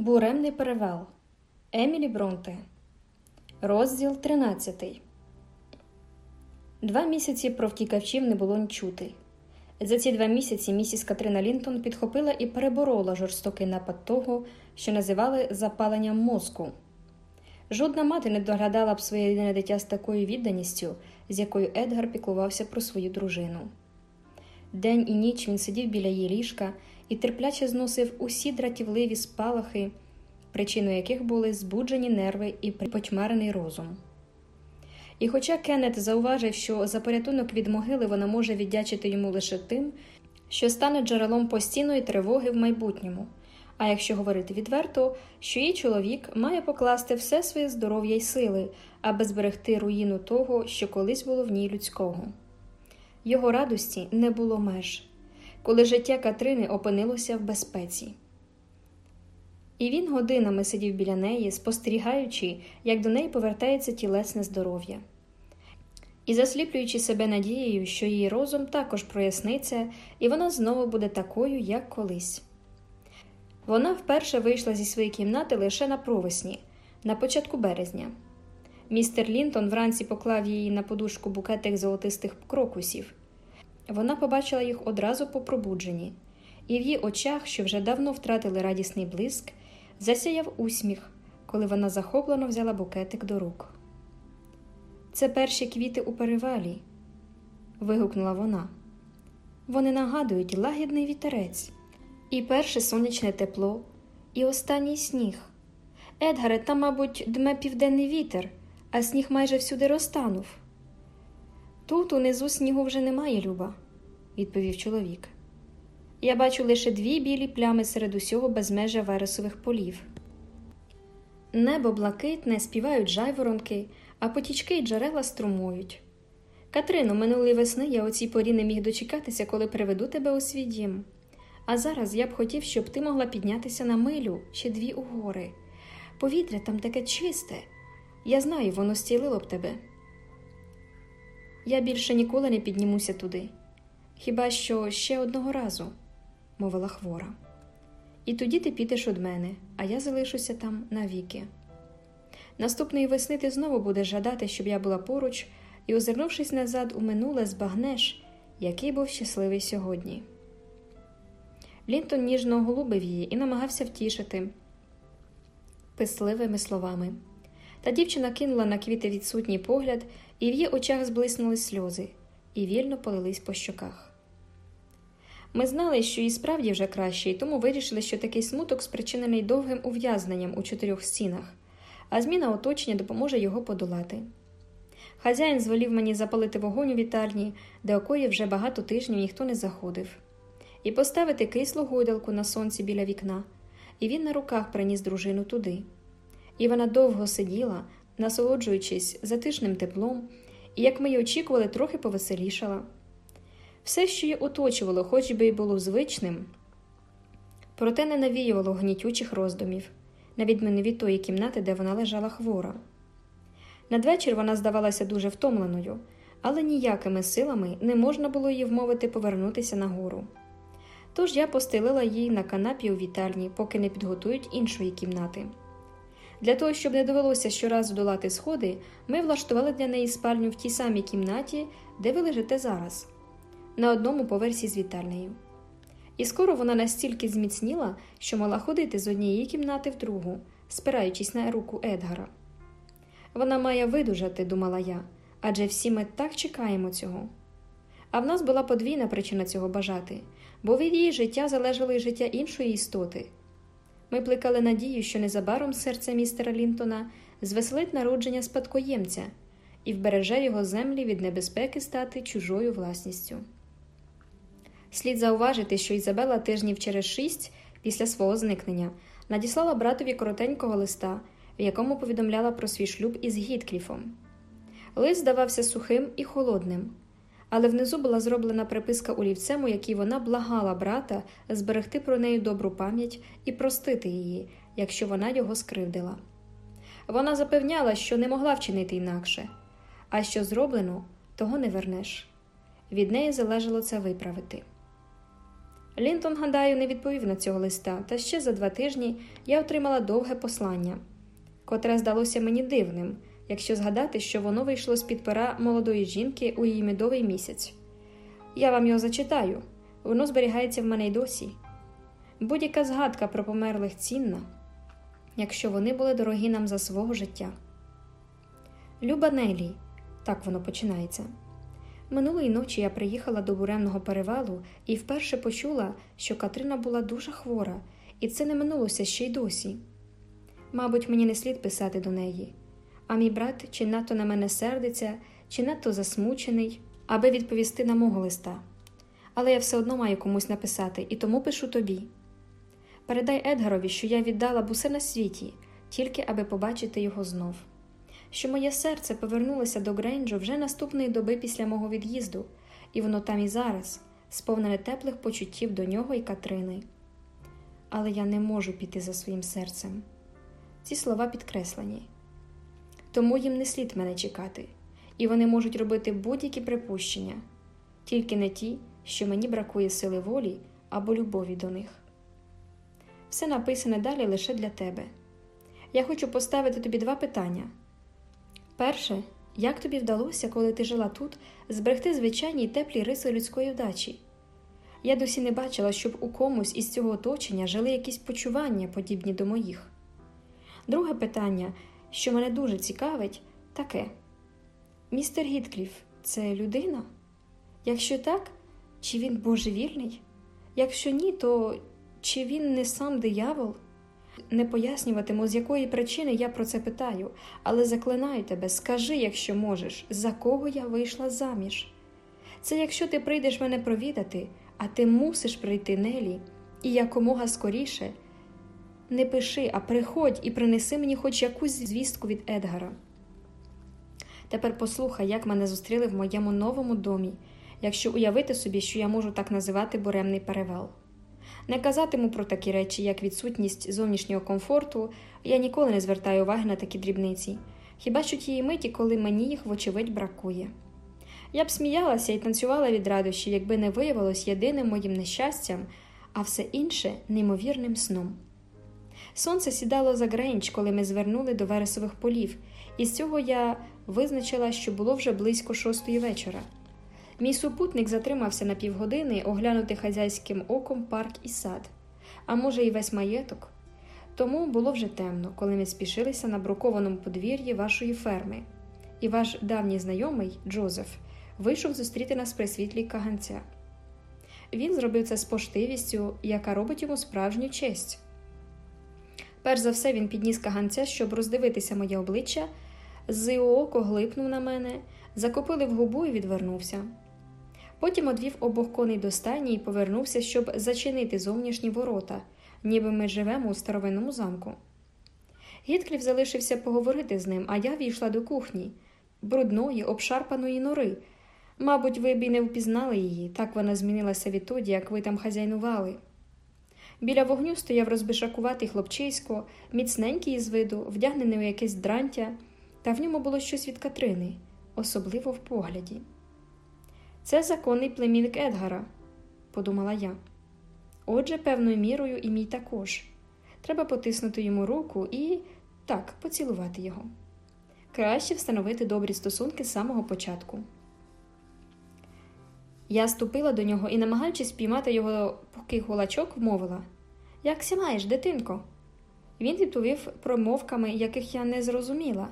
Буремний перевал Емілі Бронте. Розділ 13. Два місяці про втікачів не було ні чути. За ці два місяці місіс Катрина Лінтон підхопила і переборола жорстокий напад того, що називали запаленням мозку. Жодна мати не доглядала б своє єдине дитя з такою відданістю, з якою Едгар піклувався про свою дружину. День і ніч він сидів біля її ліжка і терпляче зносив усі дратівливі спалахи, причиною яких були збуджені нерви і потьмарений розум. І хоча Кеннет зауважив, що за порятунок від могили вона може віддячити йому лише тим, що стане джерелом постійної тривоги в майбутньому, а якщо говорити відверто, що її чоловік має покласти все своє здоров'я й сили, аби зберегти руїну того, що колись було в ній людського. Його радості не було меж, коли життя Катрини опинилося в безпеці. І він годинами сидів біля неї, спостерігаючи, як до неї повертається тілесне здоров'я, і засліплюючи себе надією, що її розум також проясниться, і вона знову буде такою, як колись. Вона вперше вийшла зі своєї кімнати лише на провесні, на початку березня. Містер Лінтон вранці поклав її на подушку букетик золотистих крокусів. Вона побачила їх одразу по пробудженні, і в її очах, що вже давно втратили радісний блиск, засяяв усміх, коли вона захоплено взяла букетик до рук. Це перші квіти у перевалі. вигукнула вона. Вони нагадують лагідний вітерець, і перше сонячне тепло, і останній сніг. Едгаре, там, мабуть, дме південний вітер, а сніг майже всюди розтанув. Тут унизу снігу вже немає, Люба, відповів чоловік. Я бачу лише дві білі плями серед усього безмежа вересових полів. Небо блакитне, співають жайворонки, а потічки й джерела струмують. Катрино, минулої весни я у цій порі не міг дочекатися, коли приведу тебе у свій дім. А зараз я б хотів, щоб ти могла піднятися на милю чи дві у гори. Повітря там таке чисте. Я знаю, воно стілило б тебе. Я більше ніколи не піднімуся туди. Хіба що ще одного разу, мовила хвора. І тоді ти підеш од мене, а я залишуся там навіки. Наступної весни ти знову будеш жадати, щоб я була поруч, і, озирнувшись назад у минуле, збагнеш, який був щасливий сьогодні. Лінтон ніжно оголубив її і намагався втішити писливими словами. Та дівчина кинула на квіти відсутній погляд, і в її очах зблиснули сльози, і вільно полились по щоках. Ми знали, що і справді вже краще, і тому вирішили, що такий смуток спричинений довгим ув'язненням у чотирьох стінах, а зміна оточення допоможе його подолати. Хазяїн зволів мені запалити вогонь у вітальні, де окої вже багато тижнів ніхто не заходив, і поставити кислу гойдалку на сонці біля вікна, і він на руках приніс дружину туди. І вона довго сиділа, насолоджуючись затишним теплом, і, як ми й очікували, трохи повеселішала. Все, що її оточувало, хоч би й було звичним, проте не навіювало гнітючих роздумів, на відміну від тої кімнати, де вона лежала хвора. Надвечір вона здавалася дуже втомленою, але ніякими силами не можна було її вмовити повернутися нагору. Тож я постелила їй на канапі у вітальні, поки не підготують іншої кімнати. Для того, щоб не довелося щоразу долати сходи, ми влаштували для неї спальню в тій самій кімнаті, де ви лежите зараз, на одному поверсі з вітальнею. І скоро вона настільки зміцніла, що мала ходити з однієї кімнати в другу, спираючись на руку Едгара. Вона має видужати, думала я, адже всі ми так чекаємо цього. А в нас була подвійна причина цього бажати, бо від її життя залежало й життя іншої істоти. Ми плекали надію, що незабаром серце містера Лінтона звеселить народження спадкоємця і вбереже його землі від небезпеки стати чужою власністю. Слід зауважити, що Ізабела тижнів через шість після свого зникнення надіслала братові коротенького листа, в якому повідомляла про свій шлюб із Гіткліфом. Лист здавався сухим і холодним, але внизу була зроблена приписка олівцем, у якій вона благала брата зберегти про неї добру пам'ять і простити її, якщо вона його скривдила. Вона запевняла, що не могла вчинити інакше, а що зроблено, того не вернеш. Від неї залежало це виправити. Лінтон, гадаю, не відповів на цього листа, та ще за два тижні я отримала довге послання, котре здалося мені дивним, якщо згадати, що воно вийшло з під пера молодої жінки у її медовий місяць. Я вам його зачитаю, воно зберігається в мене й досі. Будь-яка згадка про померлих цінна, якщо вони були дорогі нам за свого життя. Люба Нелі, так воно починається. Минулої ночі я приїхала до буремного перевалу і вперше почула, що Катрина була дуже хвора, і це не минулося ще й досі. Мабуть, мені не слід писати до неї, а мій брат чи надто на мене сердиться, чи надто засмучений, аби відповісти на мого листа. Але я все одно маю комусь написати, і тому пишу тобі. Передай Едгарові, що я віддала б усе на світі, тільки аби побачити його знов що моє серце повернулося до Грейнджу вже наступної доби після мого від'їзду, і воно там і зараз, сповнене теплих почуттів до нього і Катрини. Але я не можу піти за своїм серцем. Ці слова підкреслені. Тому їм не слід мене чекати, і вони можуть робити будь-які припущення, тільки не ті, що мені бракує сили волі або любові до них. Все написане далі лише для тебе. Я хочу поставити тобі два питання. Перше, як тобі вдалося, коли ти жила тут, зберегти звичайні й теплі риси людської вдачі? Я досі не бачила, щоб у комусь із цього оточення жили якісь почування, подібні до моїх. Друге питання, що мене дуже цікавить, таке: містер Гіткліф це людина? Якщо так, чи він божевільний? Якщо ні, то чи він не сам диявол? Не пояснюватиму, з якої причини я про це питаю, але заклинаю тебе, скажи, якщо можеш, за кого я вийшла заміж. Це якщо ти прийдеш мене провідати, а ти мусиш прийти Нелі, і якомога скоріше. Не пиши, а приходь і принеси мені хоч якусь звістку від Едгара. Тепер послухай, як мене зустріли в моєму новому домі, якщо уявити собі, що я можу так називати буремний перевал. Не казатиму про такі речі, як відсутність зовнішнього комфорту, я ніколи не звертаю уваги на такі дрібниці, хіба що тієї миті, коли мені їх, вочевидь, бракує. Я б сміялася і танцювала від радощів, якби не виявилось єдиним моїм нещастям, а все інше неймовірним сном. Сонце сідало за Грейндж, коли ми звернули до вересових полів, і з цього я визначила, що було вже близько шостої вечора. Мій супутник затримався на півгодини оглянути хазяйським оком парк і сад, а може, і весь маєток. Тому було вже темно, коли ми спішилися на брукованому подвір'ї вашої ферми, і ваш давній знайомий Джозеф вийшов зустріти нас при світлі каганця. Він зробив це з поштивістю, яка робить йому справжню честь. Перш за все, він підніс каганця, щоб роздивитися моє обличчя, з око глипнув на мене, закопилив губу і відвернувся. Потім одвів обох коней до стані і повернувся, щоб зачинити зовнішні ворота, ніби ми живемо у старовинному замку. Гіткліф залишився поговорити з ним, а я війшла до кухні, брудної, обшарпаної нори. Мабуть, ви б і не впізнали її, так вона змінилася відтоді, як ви там хазяйнували. Біля вогню стояв розбишакуватий хлопчисько, міцненький із виду, вдягнений у якесь дрантя, та в ньому було щось від Катрини, особливо в погляді. Це законний племінник Едгара, подумала я. Отже, певною мірою і мій також. Треба потиснути йому руку і так, поцілувати його. Краще встановити добрі стосунки з самого початку. Я ступила до нього і, намагаючись піймати його пухий гулачок, мовила Як ся маєш, дитинко? Він відповів промовками, яких я не зрозуміла.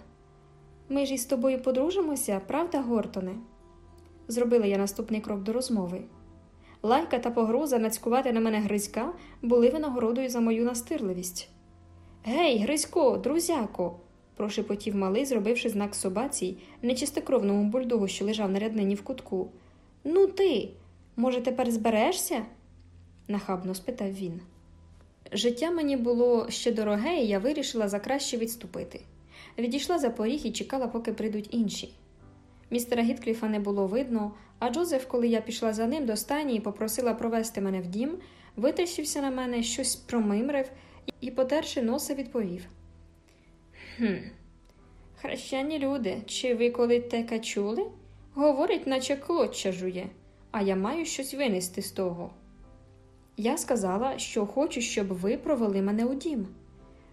Ми ж із тобою подружимося, правда, Гортоне? Зробила я наступний крок до розмови. Лайка та погроза нацькувати на мене Гризька були винагородою за мою настирливість. Гей, Гризько, друзяко, прошепотів малий, зробивши знак собаці, нечистокровному бульдогу, що лежав на ряднині в кутку. Ну, ти, може, тепер зберешся? нахабно спитав він. Життя мені було ще дороге, і я вирішила за краще відступити. Відійшла за поріг і чекала, поки прийдуть інші. Містера Гіткліфа не було видно, а Джозеф, коли я пішла за ним до стані і попросила провести мене в дім, витріщився на мене, щось промимрив і, потерши носа, відповів: «Хм, Хрещені люди, чи ви коли таке чули? Говорить, наче клоччя жує, а я маю щось винести з того. Я сказала, що хочу, щоб ви провели мене у дім,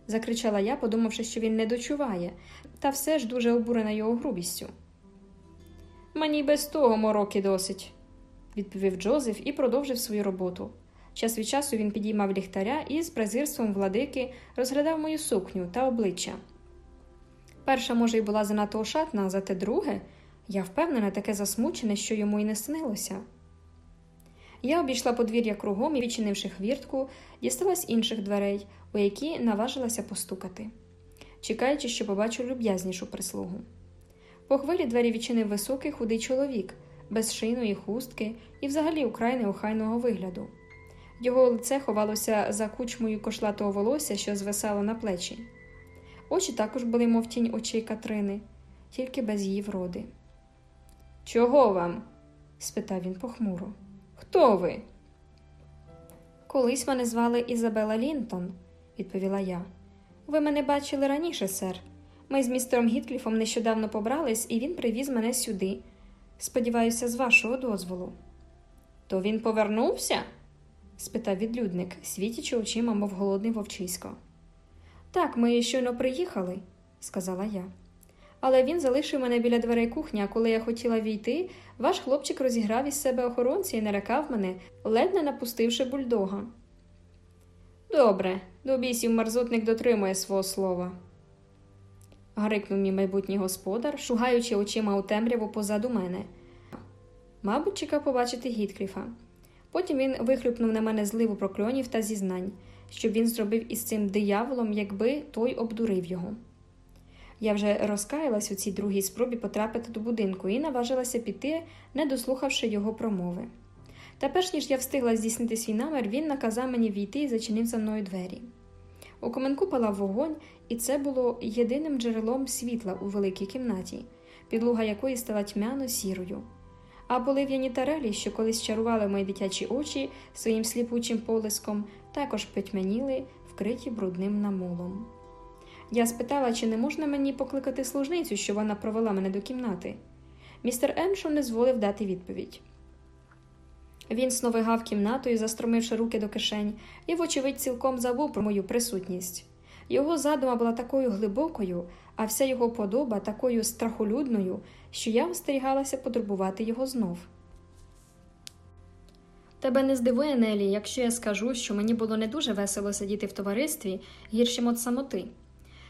закричала я, подумавши, що він не дочуває, та все ж дуже обурена його грубістю. Мені без того мороки досить, відповів Джозеф і продовжив свою роботу. Час від часу він підіймав ліхтаря і з презирством владики розглядав мою сукню та обличчя. Перша, може, й була занадто ошатна, зате друге, я впевнена, таке засмучене, що йому й не снилося. Я обійшла подвір'я кругом і, відчинивши хвіртку, дісталась інших дверей, у які наважилася постукати, чекаючи, що побачу люб'язнішу прислугу. По хвилі двері відчинив високий худий чоловік, без шийної хустки і взагалі украй неохайного вигляду. Його лице ховалося за кучмою кошлатого волосся, що звисало на плечі. Очі також були, мов тінь очей Катрини, тільки без її вроди. Чого вам? спитав він похмуро. Хто ви? Колись мене звали Ізабела Лінтон, відповіла я. Ви мене бачили раніше, сер. Ми з містером Гіткліфом нещодавно побрались, і він привіз мене сюди. Сподіваюся, з вашого дозволу. То він повернувся? спитав відлюдник, світячи очима, мов голодний вовчисько. Так, ми щойно приїхали, сказала я. Але він залишив мене біля дверей кухні, а коли я хотіла війти, ваш хлопчик розіграв із себе охоронця і налякав мене, ледь не напустивши бульдога. Добре, до бісів мерзотник дотримує свого слова. Гарикнув мій майбутній господар, шугаючи очима у темряву позаду мене. Мабуть, чекав побачити Гіткліфа. Потім він вихлюпнув на мене зливу прокльонів та зізнань, щоб він зробив із цим дияволом, якби той обдурив його. Я вже розкаялась у цій другій спробі потрапити до будинку і наважилася піти, не дослухавши його промови. Та перш ніж я встигла здійснити свій намір, він наказав мені війти і зачинив за мною двері. У коменку палав вогонь, і це було єдиним джерелом світла у великій кімнаті, підлуга якої стала тьмяно сірою. А полив'яні тарелі, що колись чарували мої дитячі очі своїм сліпучим полиском, також потьмяніли, вкриті брудним намолом. Я спитала, чи не можна мені покликати служницю, що вона провела мене до кімнати. Містер Еншо не зволив дати відповідь. Він сновигав кімнатою, застромивши руки до кишень, і, вочевидь, цілком забув про мою присутність. Його задума була такою глибокою, а вся його подоба такою страхолюдною, що я остерігалася потурбувати його знов. Тебе не здивує, Нелі, якщо я скажу, що мені було не дуже весело сидіти в товаристві гіршим от самоти,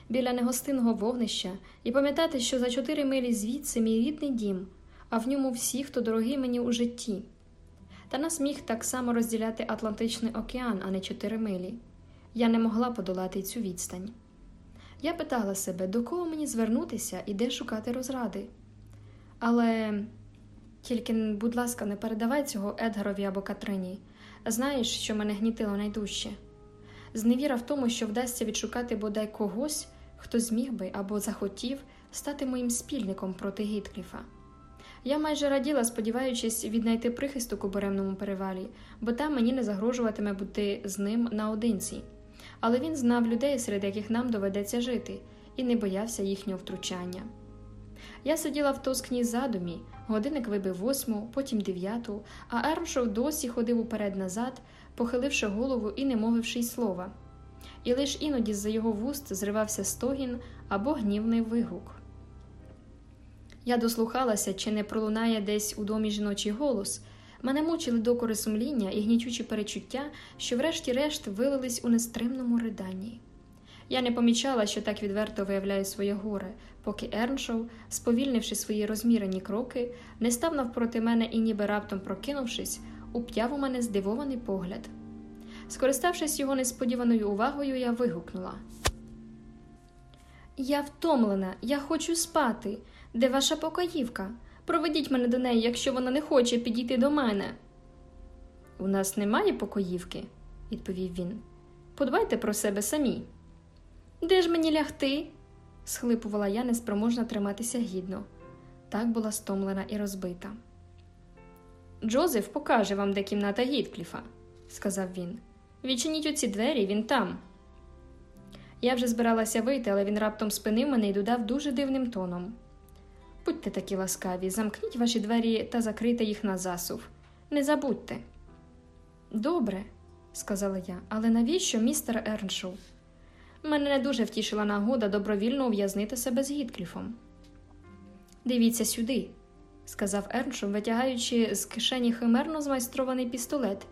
біля негостинного вогнища, і пам'ятати, що за чотири милі звідси мій рідний дім, а в ньому всі, хто дорогий мені у житті. Та нас міг так само розділяти Атлантичний океан, а не чотири милі. Я не могла подолати цю відстань. Я питала себе, до кого мені звернутися і де шукати розради. Але тільки, будь ласка, не передавай цього Едгарові або Катрині. Знаєш, що мене гнітило найдужче. Зневіра в тому, що вдасться відшукати бодай когось, хто зміг би або захотів стати моїм спільником проти Гіткліфа. Я майже раділа, сподіваючись віднайти прихисток у буремному перевалі, бо там мені не загрожуватиме бути з ним наодинці. Але він знав людей, серед яких нам доведеться жити, і не боявся їхнього втручання. Я сиділа в тоскній задумі, годинник вибив восьму, потім дев'яту, а Ершов досі ходив уперед назад, похиливши голову і не мовивши й слова. І лиш іноді з за його вуст зривався стогін або гнівний вигук. Я дослухалася, чи не пролунає десь у домі жіночий голос. Мене мучили докори сумління і гнічучі перечуття, що, врешті-решт, вилились у нестримному риданні. Я не помічала, що так відверто виявляю своє горе, поки Ерншоу, сповільнивши свої розмірені кроки, не став навпроти мене і, ніби раптом прокинувшись, уп'яв у мене здивований погляд. Скориставшись його несподіваною увагою, я вигукнула: Я втомлена, я хочу спати. Де ваша покоївка? Проведіть мене до неї, якщо вона не хоче підійти до мене. У нас немає покоївки, відповів він. Подбайте про себе самі. Де ж мені лягти? схлипувала я, неспроможна триматися гідно. Так була стомлена і розбита. Джозеф покаже вам, де кімната Гіткліфа, сказав він. Відчиніть оці двері, він там. Я вже збиралася вийти, але він раптом спинив мене і додав дуже дивним тоном. Будьте такі ласкаві, замкніть ваші двері та закрийте їх на засув. Не забудьте. Добре, сказала я, але навіщо, містер Ерншоу? Мене не дуже втішила нагода добровільно ув'язнити себе з Гіткліфом. Дивіться сюди, сказав Ерншоу, витягаючи з кишені химерно змайстрований пістолет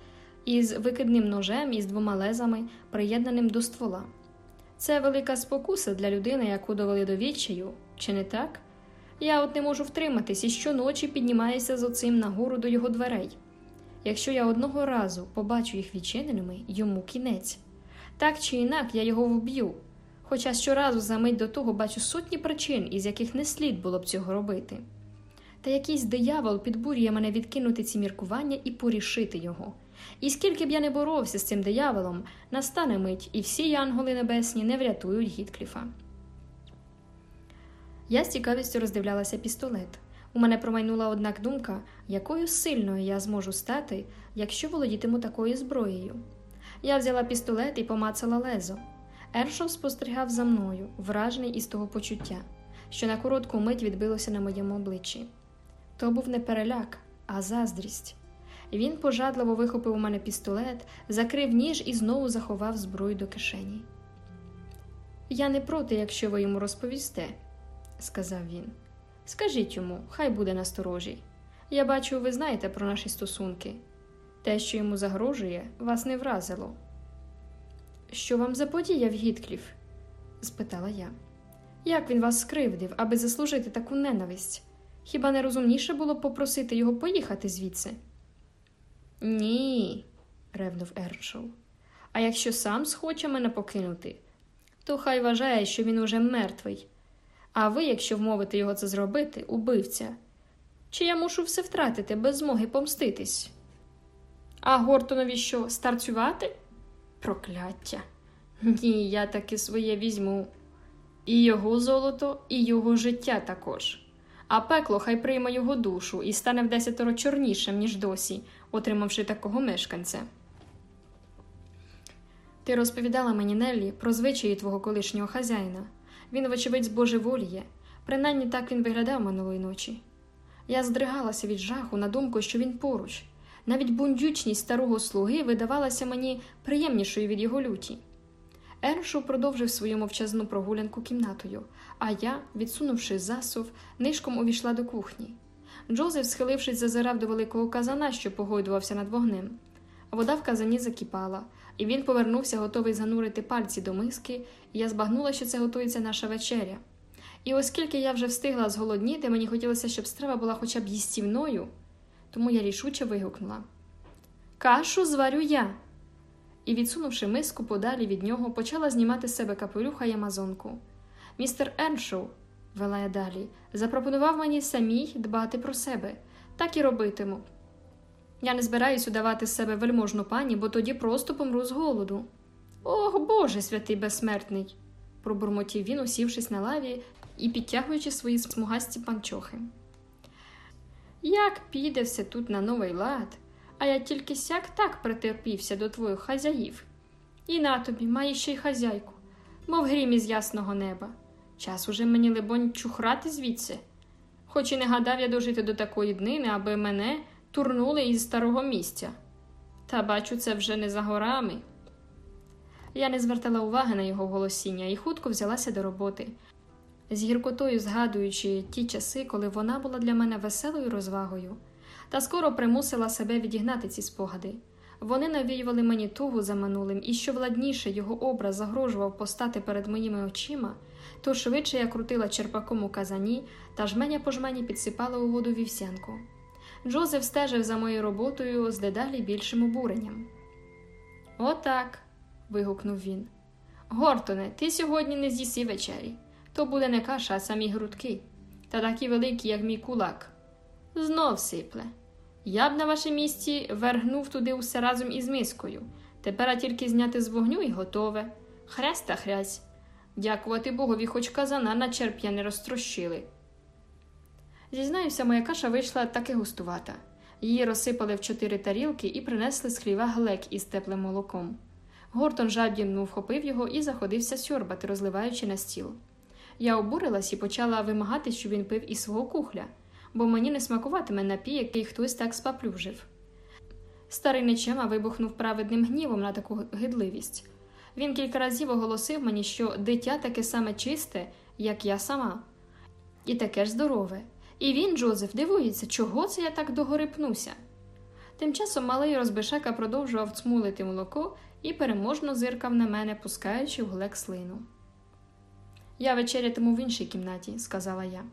із викидним ножем і з двома лезами, приєднаним до ствола. Це велика спокуса для людини, яку довели до відчаю, чи не так? Я от не можу втриматись і щоночі піднімаюся з оцим нагору до його дверей. Якщо я одного разу побачу їх відчиненими, йому кінець. Так чи інак я його вб'ю, хоча щоразу за мить до того бачу сотні причин, із яких не слід було б цього робити. Та якийсь диявол підбурює мене відкинути ці міркування і порішити його. І скільки б я не боровся з цим дияволом, настане мить, і всі янголи небесні не врятують Гіткліфа. Я з цікавістю роздивлялася пістолет. У мене промайнула однак думка, якою сильною я зможу стати, якщо володітиму такою зброєю. Я взяла пістолет і помацала лезо. Ершов спостерігав за мною, вражений із того почуття, що на коротку мить відбилося на моєму обличчі. То був не переляк, а заздрість. Він пожадливо вихопив у мене пістолет, закрив ніж і знову заховав зброю до кишені. Я не проти, якщо ви йому розповісте, сказав він. Скажіть йому, хай буде насторожій. Я бачу, ви знаєте про наші стосунки. Те, що йому загрожує, вас не вразило. Що вам заподіяв Гіткліф? спитала я. Як він вас скривдив, аби заслужити таку ненависть? Хіба не розумніше було б попросити його поїхати звідси? Ні, ревнув Ершоу. А якщо сам схоче мене покинути, то хай вважає, що він уже мертвий. А ви, якщо вмовите його це зробити, убивця. Чи я мушу все втратити без змоги помститись? А Гортонові що, старцювати? Прокляття. Ні, я таки своє візьму. І його золото, і його життя також. А пекло хай прийме його душу і стане в десятеро чорнішим, ніж досі, отримавши такого мешканця. Ти розповідала мені Неллі про звичаї твого колишнього хазяїна. Він, вочевидь, збожеволіє, принаймні так він виглядав минулої ночі. Я здригалася від жаху на думку, що він поруч. Навіть бундючність старого слуги видавалася мені приємнішою від його люті. Ершу продовжив свою мовчазну прогулянку кімнатою, а я, відсунувши засув, нишком увійшла до кухні. Джозеф, схилившись, зазирав до великого казана, що погойдувався над вогнем. Вода в казані закипала, і він повернувся, готовий занурити пальці до миски, і я збагнула, що це готується наша вечеря. І оскільки я вже встигла зголодніти, мені хотілося, щоб страва була хоча б їстівною, тому я рішуче вигукнула Кашу зварю я. І, відсунувши миску подалі від нього, почала знімати з себе капелюха й амазонку. Містер Еншоу, вела я далі, запропонував мені самій дбати про себе, так і робитиму. Я не збираюсь удавати з себе вельможну пані, бо тоді просто помру з голоду. Ох, Боже святий безсмертний, пробурмотів він, усівшись на лаві і підтягуючи свої смугасті панчохи. Як піде все тут на новий лад, а я тільки сяк так притерпівся до твоїх хазяїв. І на тобі має ще й хазяйку, мов грім із ясного неба. Час уже мені, либонь, чухрати звідси. Хоч і не гадав я дожити до такої днини, аби мене турнули із старого місця. Та бачу, це вже не за горами. Я не звертала уваги на його голосіння і хутко взялася до роботи, з гіркотою згадуючи ті часи, коли вона була для мене веселою розвагою, та скоро примусила себе відігнати ці спогади. Вони навіювали мені тугу за минулим, і що владніше його образ загрожував постати перед моїми очима, то швидше я крутила черпаком у казані та жменя по жмені підсипала у воду вівсянку. Джозеф стежив за моєю роботою з дедалі більшим обуренням. Отак. вигукнув він. Гортоне, ти сьогодні не з'їси вечері. То буде не каша, а самі грудки, та такі великі, як мій кулак. Знов сипле. Я б на вашому місці вергнув туди усе разом із мискою. Тепер тільки зняти з вогню і готове. Хрест та хрясь. Дякувати Богові, хоч казана на черп'я не розтрощили. Зізнаюся, моя каша вийшла таки густувата. Її розсипали в чотири тарілки і принесли з хліва глек із теплим молоком. Гортон жадібно вхопив його і заходився сьорбати, розливаючи на стіл. Я обурилась і почала вимагати, щоб він пив із свого кухля, бо мені не смакуватиме напій, який хтось так спаплюжив. Старий нечема вибухнув праведним гнівом на таку гидливість. Він кілька разів оголосив мені, що дитя таке саме чисте, як я сама, і таке ж здорове. І він, Джозеф, дивується, чого це я так догори пнуся. Тим часом малий розбишака продовжував цмулити молоко і переможно зиркав на мене, пускаючи в глек слину. Я вечерятиму в іншій кімнаті, сказала я.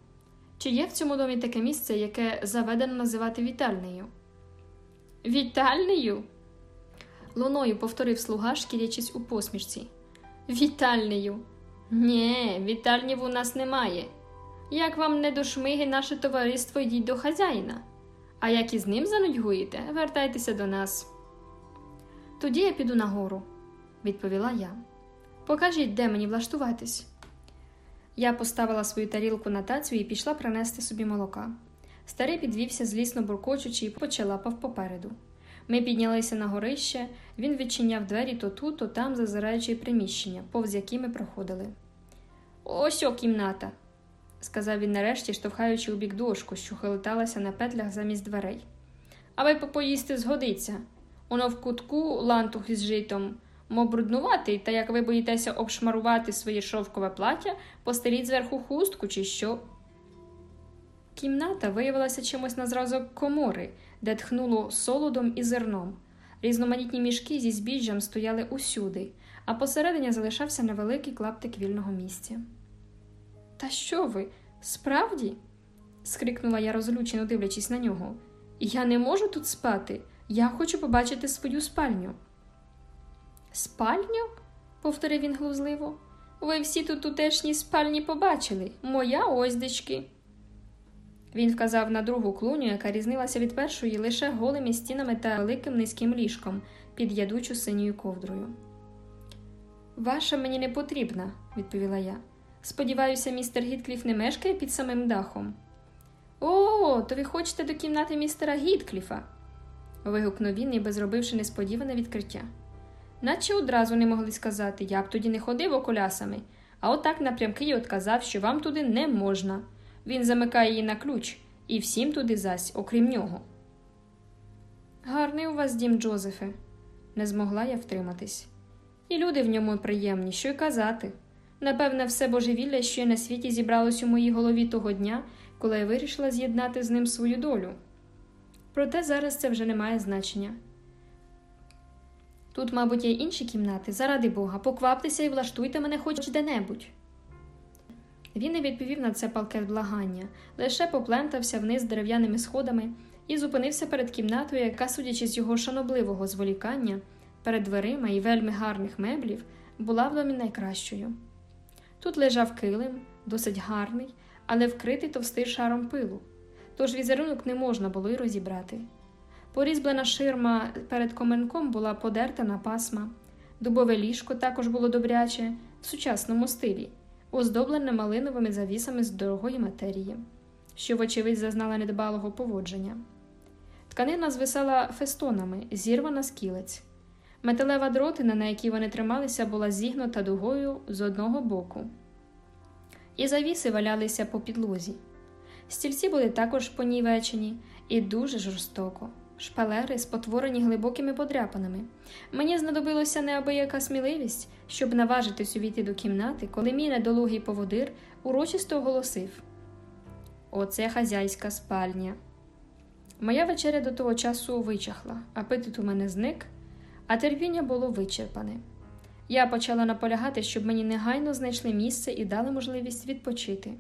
Чи є в цьому домі таке місце, яке заведено називати вітальнею? Вітальнею? Луною повторив слуга, шкірячись у посмішці. Вітальнею. Нє, вітальнів у нас немає. Як вам не до шмиги наше товариство йдіть до хазяїна, а як із ним занудьгуєте, вертайтеся до нас. Тоді я піду нагору, відповіла я. Покажіть, де мені влаштуватись. Я поставила свою тарілку на тацю і пішла принести собі молока. Старий підвівся, злісно буркочучи, і почалапав попереду. Ми піднялися на горище, він відчиняв двері то тут, то там, зазираючи приміщення, повз які ми проходили. Ось о кімната, сказав він нарешті, штовхаючи у бік дошку, що хилиталася на петлях замість дверей. А ви попоїсти згодиться. Воно в кутку лантух із житом, мов бруднуватий, та як ви боїтеся обшмарувати своє шовкове плаття, постеліть зверху хустку, чи що. Кімната виявилася чимось на зразок комори, де тхнуло солодом і зерном. Різноманітні мішки зі збіжжям стояли усюди, а посередині залишався невеликий клаптик вільного місця. Та що ви, справді? скрикнула я розлючено, дивлячись на нього. Я не можу тут спати. Я хочу побачити свою спальню. Спальню? повторив він глузливо. Ви всі тут тутешні спальні побачили. Моя оздечки. Він вказав на другу клуню, яка різнилася від першої лише голими стінами та великим низьким ліжком під ядучу синьою ковдрою. Ваша мені не потрібна, відповіла я. Сподіваюся, містер Гіткліф не мешкає під самим дахом. О, то ви хочете до кімнати містера Гіткліфа. вигукнув він, ніби зробивши несподіване відкриття. Наче одразу не могли сказати, я б тоді не ходив окулясами, а отак напрямки й отказав, що вам туди не можна. Він замикає її на ключ і всім туди зась, окрім нього. Гарний у вас дім, Джозефе, не змогла я втриматись. І люди в ньому приємні, що й казати. Напевне, все божевілля, що на світі зібралось у моїй голові того дня, коли я вирішила з'єднати з ним свою долю. Проте зараз це вже не має значення. Тут, мабуть, є інші кімнати, заради Бога, покваптеся і влаштуйте мене хоч де-небудь. Він не відповів на це палке благання, лише поплентався вниз дерев'яними сходами і зупинився перед кімнатою, яка, судячи з його шанобливого зволікання, перед дверима і вельми гарних меблів, була в домі найкращою. Тут лежав килим, досить гарний, але вкритий товстий шаром пилу, тож візерунок не можна було й розібрати. Порізблена ширма перед коменком була подерта на пасма, дубове ліжко також було добряче, в сучасному стилі, оздоблене малиновими завісами з дорогої матерії, що, вочевидь, зазнала недбалого поводження. Тканина звисала фестонами, зірвана з кілець. Металева дротина, на якій вони трималися, була зігнута дугою з одного боку, і завіси валялися по підлозі. Стільці були також понівечені і дуже жорстоко, шпалери спотворені глибокими подряпинами. Мені знадобилося неабияка сміливість, щоб наважитись увійти до кімнати, коли мій недолугий поводир урочисто оголосив Оце хазяйська спальня. Моя вечеря до того часу вичахла, апетит у мене зник а терпіння було вичерпане. Я почала наполягати, щоб мені негайно знайшли місце і дали можливість відпочити.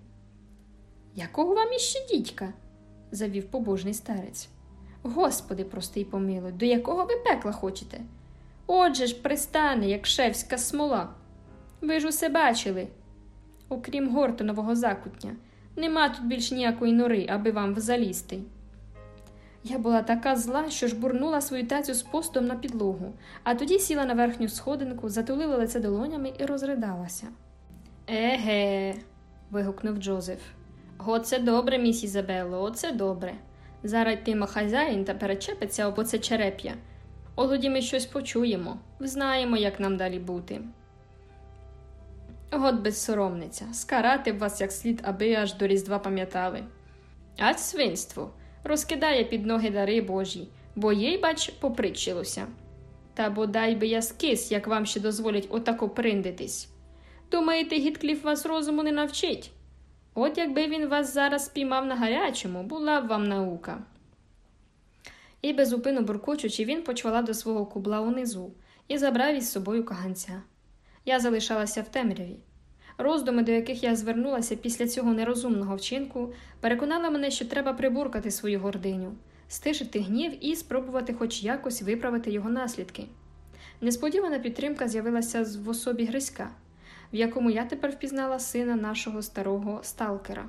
Якого вам іще дідька? завів побожний старець. Господи, простий помилуй, до якого ви пекла хочете? Отже ж, пристане, як шевська смола. Ви ж усе бачили. Окрім гортонового закутня, нема тут більш ніякої нори, аби вам залізти. Я була така зла, що жбурнула свою тацю з постом на підлогу, а тоді сіла на верхню сходинку, затулила лице долонями і розридалася. Еге, вигукнув Джозеф. Оце добре, міс Ізабелло, оце добре. Зараз йтиме хазяїн та перечепиться об оце череп'я. От ми щось почуємо, знаємо, як нам далі бути. От безсоромниця, скарати б вас як слід, аби аж до Різдва пам'ятали. А свинство розкидає під ноги дари Божі, бо їй, бач, попричилося. Та бодай би я скис, як вам ще дозволять отако приндитись. Думаєте, Гіткліф вас розуму не навчить? От якби він вас зараз спіймав на гарячому, була б вам наука. І безупину буркочучи, він почвала до свого кубла унизу і забрав із собою каганця. Я залишалася в темряві. Роздуми, до яких я звернулася після цього нерозумного вчинку, переконали мене, що треба прибуркати свою гординю, стишити гнів і спробувати хоч якось виправити його наслідки. Несподівана підтримка з'явилася в особі Гризька, в якому я тепер впізнала сина нашого старого Сталкера.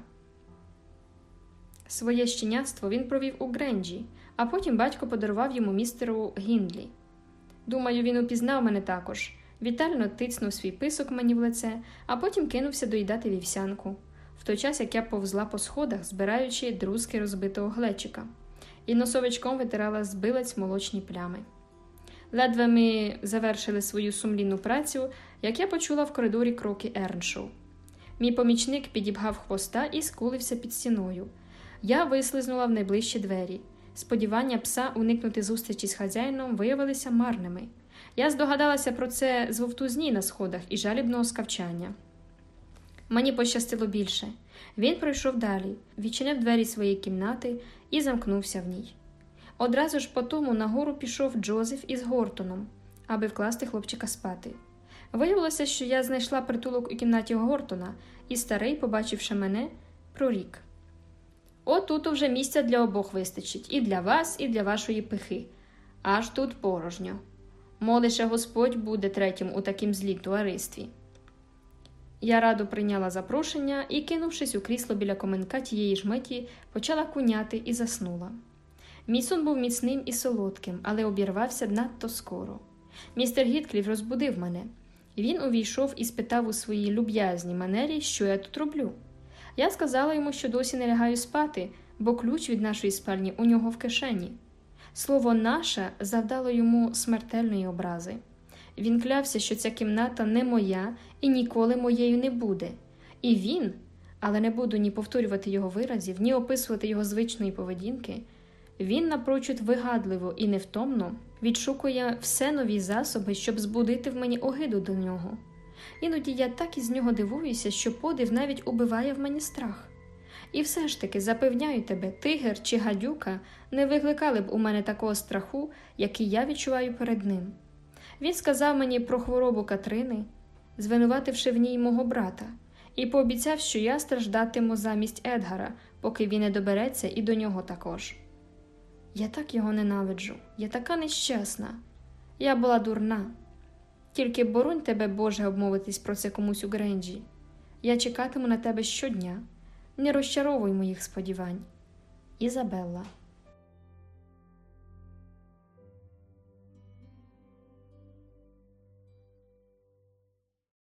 Своє щеняцтво він провів у Гренджі, а потім батько подарував йому містеру Гіндлі. Думаю, він упізнав мене також. Вітально тицнув свій писок мені в лице, а потім кинувся доїдати вівсянку, в той час як я повзла по сходах, збираючи друзки розбитого глечика, і носовичком витирала з билець молочні плями. Ледве ми завершили свою сумлінну працю, як я почула в коридорі кроки Ерншоу. Мій помічник підібгав хвоста і скулився під стіною. Я вислизнула в найближчі двері. Сподівання пса уникнути зустрічі з хазяїном виявилися марними. Я здогадалася про це з вовтузні на сходах і жалібного скавчання. Мені пощастило більше. Він пройшов далі, відчинив двері своєї кімнати і замкнувся в ній. Одразу ж по тому нагору пішов Джозеф із Гортоном, аби вкласти хлопчика спати. Виявилося, що я знайшла притулок у кімнаті Гортона, і старий, побачивши мене, прорік. Отут уже місця для обох вистачить і для вас, і для вашої пихи. Аж тут порожньо. Молише Господь буде третім у таким злі товаристві. Я радо прийняла запрошення і, кинувшись у крісло біля коменка тієї ж миті, почала куняти і заснула. Мій сон був міцним і солодким, але обірвався надто скоро. Містер Гіткліф розбудив мене. Він увійшов і спитав у своїй люб'язній манері, що я тут роблю. Я сказала йому, що досі не лягаю спати, бо ключ від нашої спальні у нього в кишені. Слово наше завдало йому смертельної образи. Він клявся, що ця кімната не моя і ніколи моєю не буде. І він, але не буду ні повторювати його виразів, ні описувати його звичної поведінки. Він напрочуд вигадливо і невтомно відшукує все нові засоби, щоб збудити в мені огиду до нього. Іноді я так із нього дивуюся, що подив навіть убиває в мені страх. І все ж таки запевняю тебе, тигр чи гадюка не викликали б у мене такого страху, який я відчуваю перед ним. Він сказав мені про хворобу Катрини, звинувативши в ній мого брата, і пообіцяв, що я страждатиму замість Едгара, поки він не добереться і до нього також. Я так його ненавиджу, я така нещасна. Я була дурна. Тільки боронь тебе, Боже, обмовитись про це комусь у Гренджі. Я чекатиму на тебе щодня. Не розчаровуй моїх сподівань. Ізабелла